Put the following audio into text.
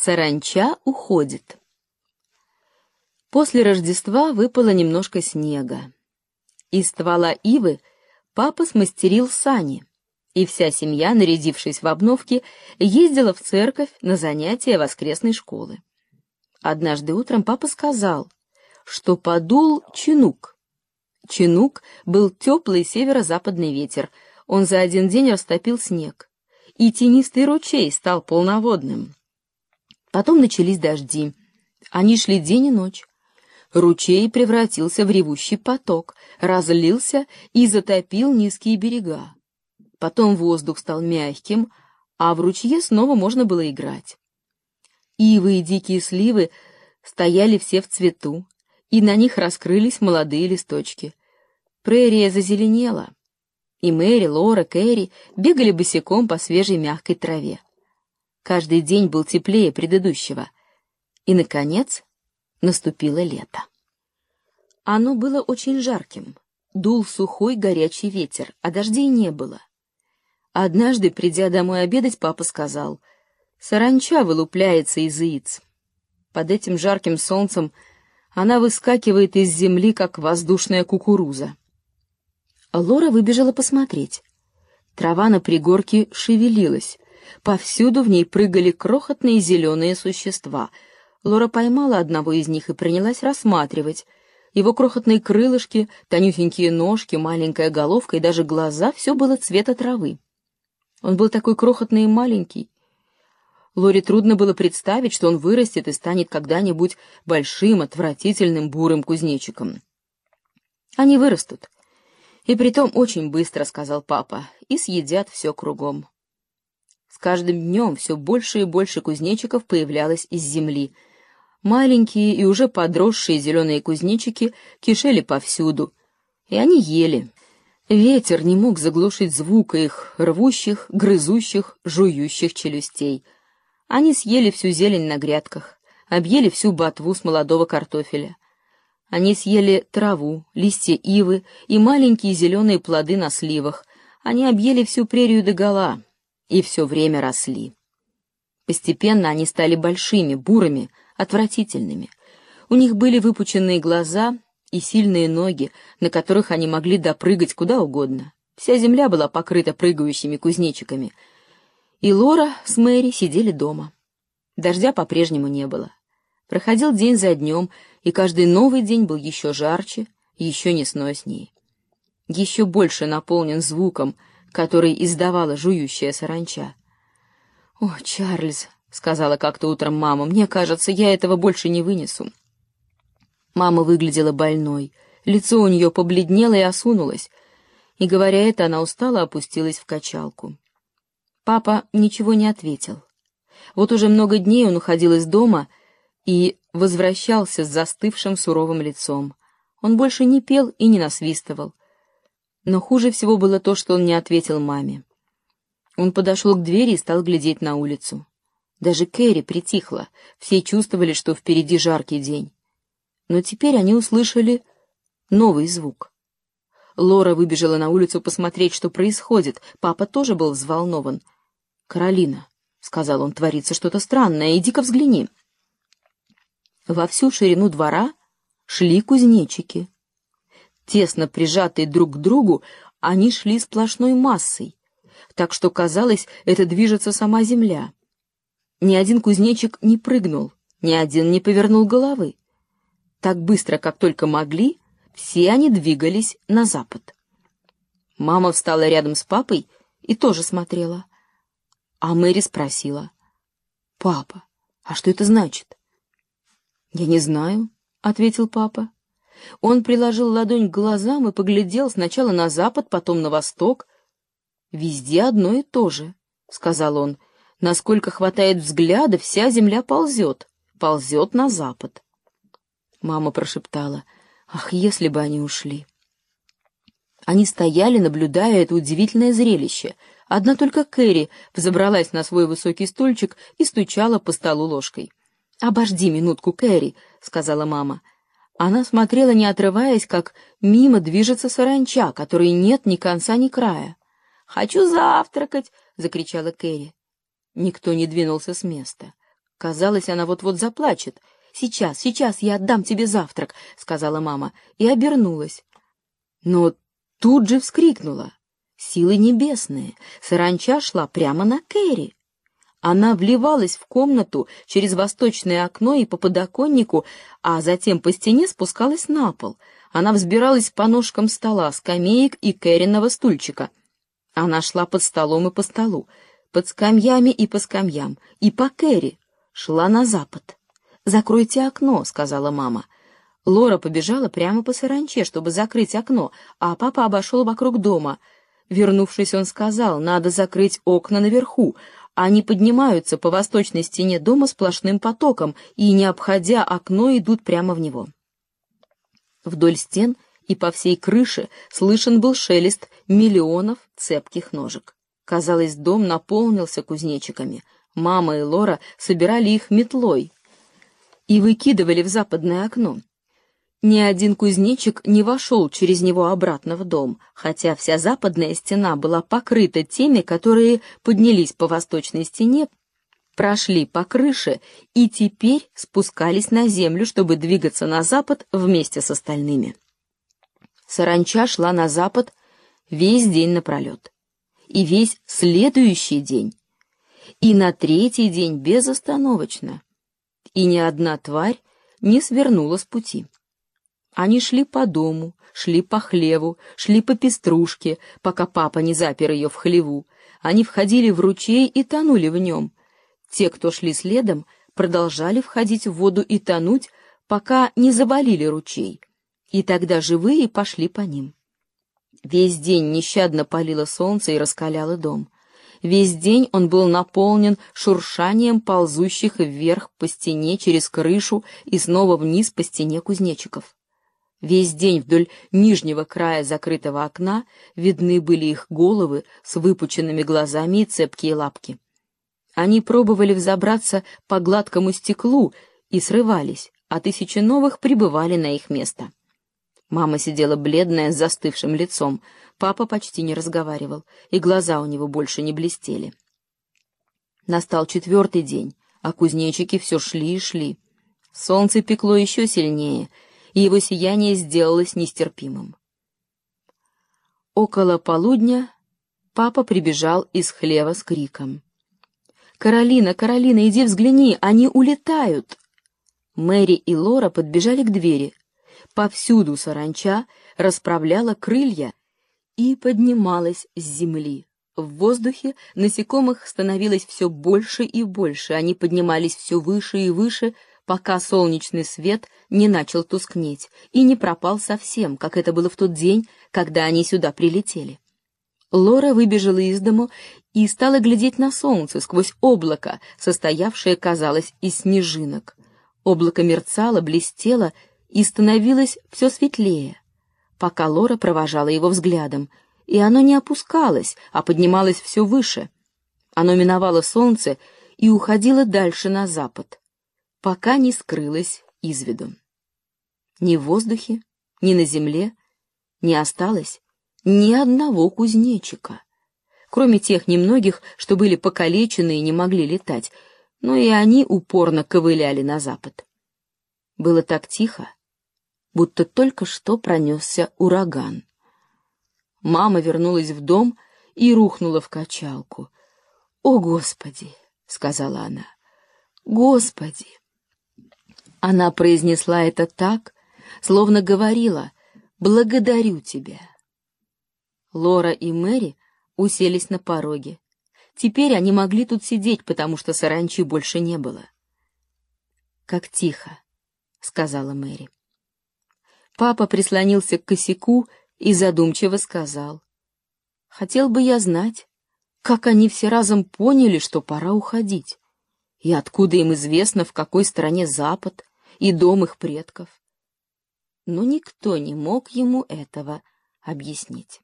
Саранча уходит. После Рождества выпало немножко снега. Из ствола ивы папа смастерил сани, и вся семья, нарядившись в обновки, ездила в церковь на занятия воскресной школы. Однажды утром папа сказал, что подул чинук. Чинук был теплый северо-западный ветер, он за один день растопил снег, и тенистый ручей стал полноводным. Потом начались дожди. Они шли день и ночь. Ручей превратился в ревущий поток, разлился и затопил низкие берега. Потом воздух стал мягким, а в ручье снова можно было играть. Ивы и дикие сливы стояли все в цвету, и на них раскрылись молодые листочки. Прерия зазеленела, и Мэри, Лора, Кэрри бегали босиком по свежей мягкой траве. Каждый день был теплее предыдущего. И, наконец, наступило лето. Оно было очень жарким. Дул сухой горячий ветер, а дождей не было. Однажды, придя домой обедать, папа сказал, «Саранча вылупляется из яиц. Под этим жарким солнцем она выскакивает из земли, как воздушная кукуруза». Лора выбежала посмотреть. Трава на пригорке шевелилась, Повсюду в ней прыгали крохотные зеленые существа. Лора поймала одного из них и принялась рассматривать. Его крохотные крылышки, тонюсенькие ножки, маленькая головка и даже глаза — все было цвета травы. Он был такой крохотный и маленький. Лоре трудно было представить, что он вырастет и станет когда-нибудь большим, отвратительным бурым кузнечиком. Они вырастут. И притом очень быстро, — сказал папа, — и съедят все кругом. С каждым днем все больше и больше кузнечиков появлялось из земли. Маленькие и уже подросшие зеленые кузнечики кишели повсюду, и они ели. Ветер не мог заглушить звука их рвущих, грызущих, жующих челюстей. Они съели всю зелень на грядках, объели всю ботву с молодого картофеля. Они съели траву, листья ивы и маленькие зеленые плоды на сливах. Они объели всю прерию догола, и все время росли. Постепенно они стали большими, бурыми, отвратительными. У них были выпученные глаза и сильные ноги, на которых они могли допрыгать куда угодно. Вся земля была покрыта прыгающими кузнечиками. И Лора с Мэри сидели дома. Дождя по-прежнему не было. Проходил день за днем, и каждый новый день был еще жарче, еще несноснее. Еще больше наполнен звуком — который издавала жующая саранча. «О, Чарльз», — сказала как-то утром мама, — «мне кажется, я этого больше не вынесу». Мама выглядела больной, лицо у нее побледнело и осунулось, и, говоря это, она устало опустилась в качалку. Папа ничего не ответил. Вот уже много дней он уходил из дома и возвращался с застывшим суровым лицом. Он больше не пел и не насвистывал. Но хуже всего было то, что он не ответил маме. Он подошел к двери и стал глядеть на улицу. Даже Кэрри притихла, все чувствовали, что впереди жаркий день. Но теперь они услышали новый звук. Лора выбежала на улицу посмотреть, что происходит. Папа тоже был взволнован. «Каролина», — сказал он, — «творится что-то странное. Иди-ка взгляни». Во всю ширину двора шли кузнечики. Тесно прижатые друг к другу, они шли сплошной массой, так что казалось, это движется сама земля. Ни один кузнечик не прыгнул, ни один не повернул головы. Так быстро, как только могли, все они двигались на запад. Мама встала рядом с папой и тоже смотрела. А Мэри спросила. «Папа, а что это значит?» «Я не знаю», — ответил папа. Он приложил ладонь к глазам и поглядел сначала на запад, потом на восток. «Везде одно и то же», — сказал он. «Насколько хватает взгляда, вся земля ползет, ползет на запад». Мама прошептала. «Ах, если бы они ушли!» Они стояли, наблюдая это удивительное зрелище. Одна только Кэрри взобралась на свой высокий стульчик и стучала по столу ложкой. «Обожди минутку, Кэрри», — сказала мама. Она смотрела, не отрываясь, как мимо движется саранча, которой нет ни конца, ни края. «Хочу завтракать!» — закричала Кэрри. Никто не двинулся с места. Казалось, она вот-вот заплачет. «Сейчас, сейчас я отдам тебе завтрак», — сказала мама, и обернулась. Но тут же вскрикнула. Силы небесные. Саранча шла прямо на Кэрри. Она вливалась в комнату через восточное окно и по подоконнику, а затем по стене спускалась на пол. Она взбиралась по ножкам стола, скамеек и Кэриного стульчика. Она шла под столом и по столу, под скамьями и по скамьям, и по Кэрри. Шла на запад. «Закройте окно», — сказала мама. Лора побежала прямо по саранче, чтобы закрыть окно, а папа обошел вокруг дома. Вернувшись, он сказал, надо закрыть окна наверху, они поднимаются по восточной стене дома сплошным потоком и, не обходя окно, идут прямо в него. Вдоль стен и по всей крыше слышен был шелест миллионов цепких ножек. Казалось, дом наполнился кузнечиками. Мама и Лора собирали их метлой и выкидывали в западное окно. Ни один кузнечик не вошел через него обратно в дом, хотя вся западная стена была покрыта теми, которые поднялись по восточной стене, прошли по крыше и теперь спускались на землю, чтобы двигаться на запад вместе с остальными. Саранча шла на запад весь день напролет, и весь следующий день, и на третий день безостановочно, и ни одна тварь не свернула с пути. Они шли по дому, шли по хлеву, шли по пеструшке, пока папа не запер ее в хлеву. Они входили в ручей и тонули в нем. Те, кто шли следом, продолжали входить в воду и тонуть, пока не заболили ручей. И тогда живые пошли по ним. Весь день нещадно палило солнце и раскаляло дом. Весь день он был наполнен шуршанием ползущих вверх по стене через крышу и снова вниз по стене кузнечиков. Весь день вдоль нижнего края закрытого окна видны были их головы с выпученными глазами и цепкие лапки. Они пробовали взобраться по гладкому стеклу и срывались, а тысячи новых прибывали на их место. Мама сидела бледная, с застывшим лицом, папа почти не разговаривал, и глаза у него больше не блестели. Настал четвертый день, а кузнечики все шли и шли. Солнце пекло еще сильнее — и его сияние сделалось нестерпимым. Около полудня папа прибежал из хлева с криком. «Каролина, Каролина, иди взгляни, они улетают!» Мэри и Лора подбежали к двери. Повсюду саранча расправляла крылья и поднималась с земли. В воздухе насекомых становилось все больше и больше, они поднимались все выше и выше, пока солнечный свет не начал тускнеть и не пропал совсем, как это было в тот день, когда они сюда прилетели. Лора выбежала из дому и стала глядеть на солнце сквозь облако, состоявшее, казалось, из снежинок. Облако мерцало, блестело и становилось все светлее, пока Лора провожала его взглядом, и оно не опускалось, а поднималось все выше. Оно миновало солнце и уходило дальше на запад пока не скрылась из виду. Ни в воздухе, ни на земле не осталось ни одного кузнечика, кроме тех немногих, что были покалечены и не могли летать, но и они упорно ковыляли на запад. Было так тихо, будто только что пронесся ураган. Мама вернулась в дом и рухнула в качалку. «О, Господи!» — сказала она. «Господи!» Она произнесла это так, словно говорила «Благодарю тебя». Лора и Мэри уселись на пороге. Теперь они могли тут сидеть, потому что саранчи больше не было. «Как тихо», — сказала Мэри. Папа прислонился к косяку и задумчиво сказал. «Хотел бы я знать, как они все разом поняли, что пора уходить, и откуда им известно, в какой стране Запад, и дом их предков. Но никто не мог ему этого объяснить.